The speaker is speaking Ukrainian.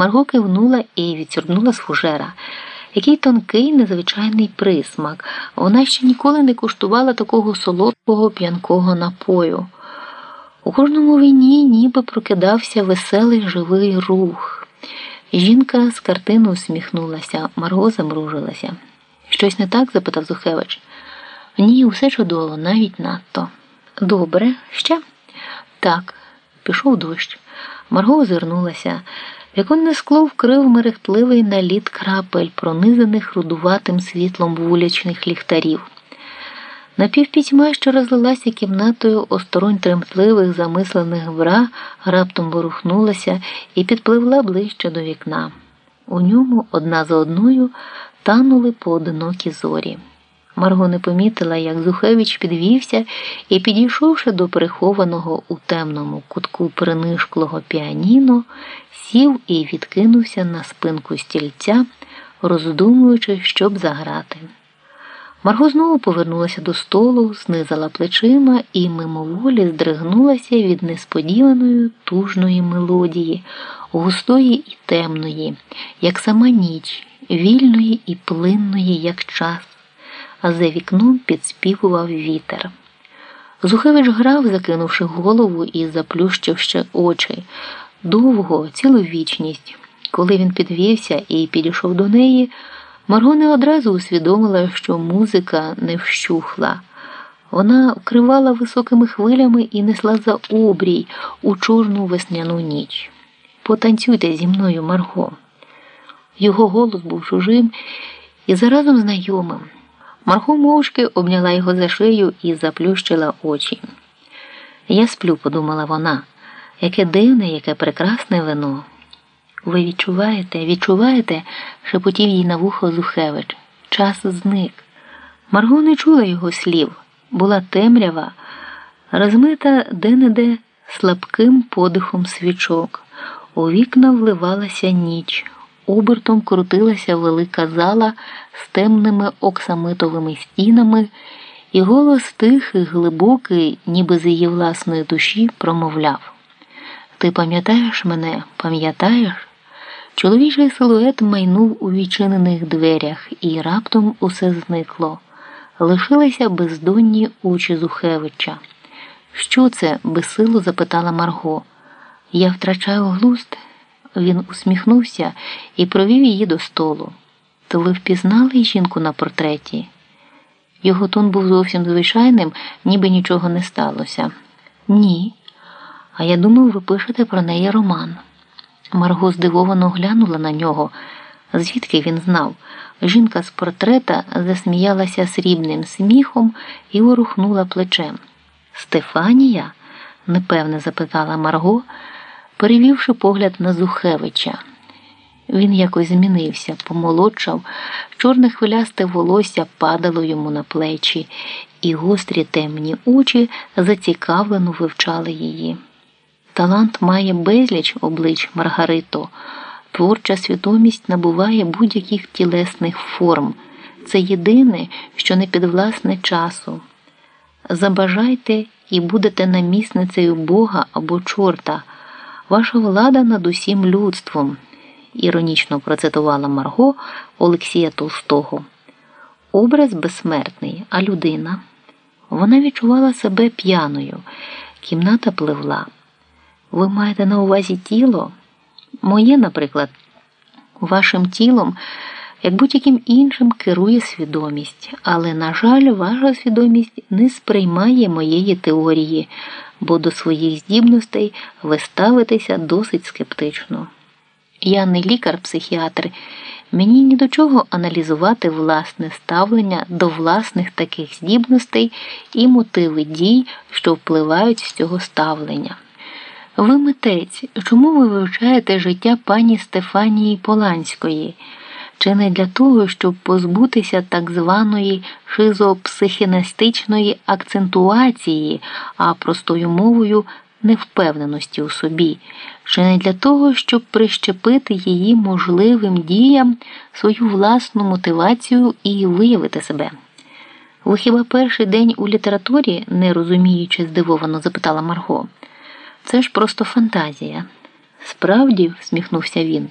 Марго кивнула і відсюрбнула з фужера. Який тонкий незвичайний присмак. Вона ще ніколи не куштувала такого солодкого п'янкого напою. У кожному вині ніби прокидався веселий живий рух. Жінка з картини усміхнулася, Марго замружилася. Щось не так? запитав Зухевич. Ні, усе чудово, навіть надто. Добре, ще? Так, пішов дощ. Марго озирнулася. Віконне скло вкрив мерехтливий наліт крапель, пронизаних рудуватим світлом вуличних ліхтарів. Напівпітьма, що розлилася кімнатою осторонь тремтливих, замислених бра, раптом ворухнулася і підпливла ближче до вікна. У ньому одна за одною танули поодинокі зорі. Марго не помітила, як Зухевич підвівся і, підійшовши до прихованого у темному кутку принишклого піаніно, сів і відкинувся на спинку стільця, роздумуючи, щоб заграти. Марго знову повернулася до столу, знизала плечима і мимоволі здригнулася від несподіваної тужної мелодії, густої і темної, як сама ніч, вільної і плинної, як час, а за вікном підспівував вітер. Зухевич грав, закинувши голову і заплющивши очі. Довго, цілу вічність. Коли він підвівся і підійшов до неї, Марго не одразу усвідомила, що музика не вщухла. Вона вкривала високими хвилями і несла за обрій у чорну весняну ніч. Потанцюйте зі мною, Марго. Його голос був чужим і заразом знайомим. Марго мовчки обняла його за шию і заплющила очі. Я сплю, подумала вона, яке дивне, яке прекрасне вино. Ви відчуваєте, відчуваєте, шепотів їй на вухо Зухевич. Час зник. Марго не чула його слів, була темрява, розмита де-не-де слабким подихом свічок. У вікна вливалася ніч, обертом крутилася велика зала з темними оксамитовими стінами, і голос тихий, глибокий, ніби з її власної душі, промовляв: Ти пам'ятаєш мене, пам'ятаєш? Чоловічий силует майнув у відчинених дверях, і раптом усе зникло. Лишилися бездонні очі Зухевича. Що це? безсило запитала Марго. Я втрачаю глузд. Він усміхнувся і провів її до столу. То ви впізнали жінку на портреті? Його тон був зовсім звичайним, ніби нічого не сталося. Ні. А я думав, ви пишете про неї роман. Марго здивовано глянула на нього. Звідки він знав? Жінка з портрета засміялася срібним сміхом і ворухнула плечем. Стефанія? непевне запитала Марго, перевівши погляд на Зухевича. Він якось змінився, помолодшав, чорне хвилясте волосся падало йому на плечі, і гострі темні очі зацікавлено вивчали її. Талант має безліч облич Маргарито. Творча свідомість набуває будь-яких тілесних форм. Це єдине, що не підвласне часу. Забажайте і будете намісницею Бога або чорта, ваша влада над усім людством, іронічно процитувала Марго Олексія Толстого. Образ безсмертний, а людина. Вона відчувала себе п'яною, кімната пливла. Ви маєте на увазі тіло? Моє, наприклад, вашим тілом, як будь-яким іншим, керує свідомість, але, на жаль, ваша свідомість не сприймає моєї теорії, бо до своїх здібностей ви ставитеся досить скептично. Я не лікар-психіатр, мені ні до чого аналізувати власне ставлення до власних таких здібностей і мотиви дій, що впливають з цього ставлення. Ви митець, чому ви вивчаєте життя пані Стефанії Поланської? Чи не для того, щоб позбутися так званої шизопсихінестичної акцентуації, а простою мовою невпевненості у собі, чи не для того, щоб прищепити її можливим діям свою власну мотивацію і виявити себе? Ви хіба перший день у літературі, не розуміючи, здивовано запитала Марго. Це ж просто фантазія. Справді, всміхнувся він.